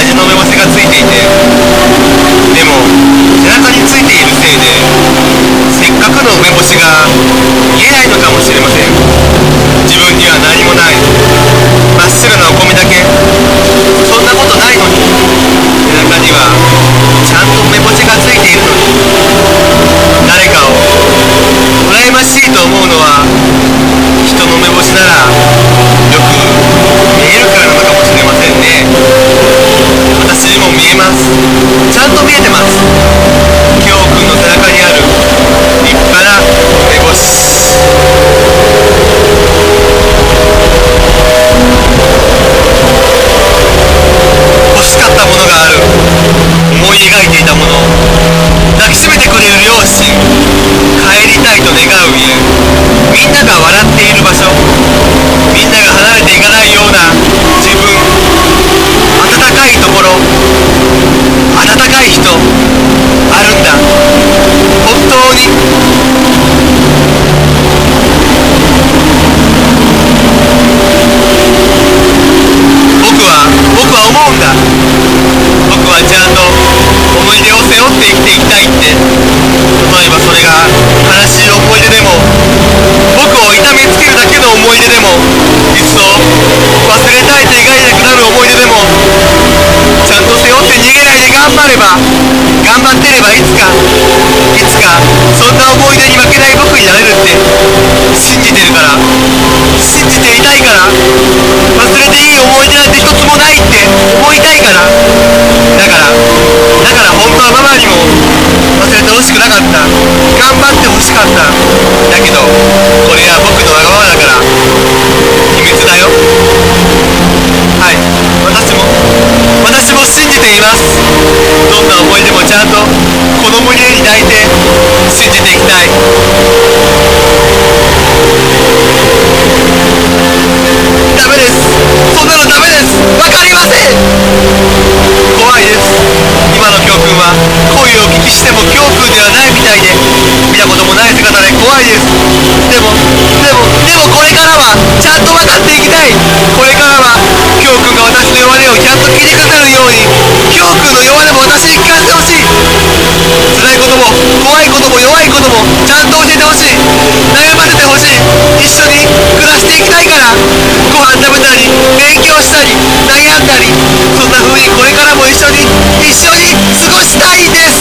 な手の伸ばしがついていて。でも背中についているせいでせっかくの梅干しが見えないのかもしれません。自分には何もない。真っ白なお米だけ。そんなことないのに背中にはちゃんと梅干しがついているのに。誰かを羨ましいと思うのは人の梅干しならます。ちゃんと見えてます。信じていたいから忘れていい思い出なんて一つもないって思いたいから。だからだから本当はママにも忘れてほしくなかった。頑張ってほしかった。だけどこれは僕のわがままだから秘密だよ。はい。私も私も信じています。きたいからご飯食べたり勉強したり悩んだりそんな風にこれからも一緒に一緒に過ごしたいです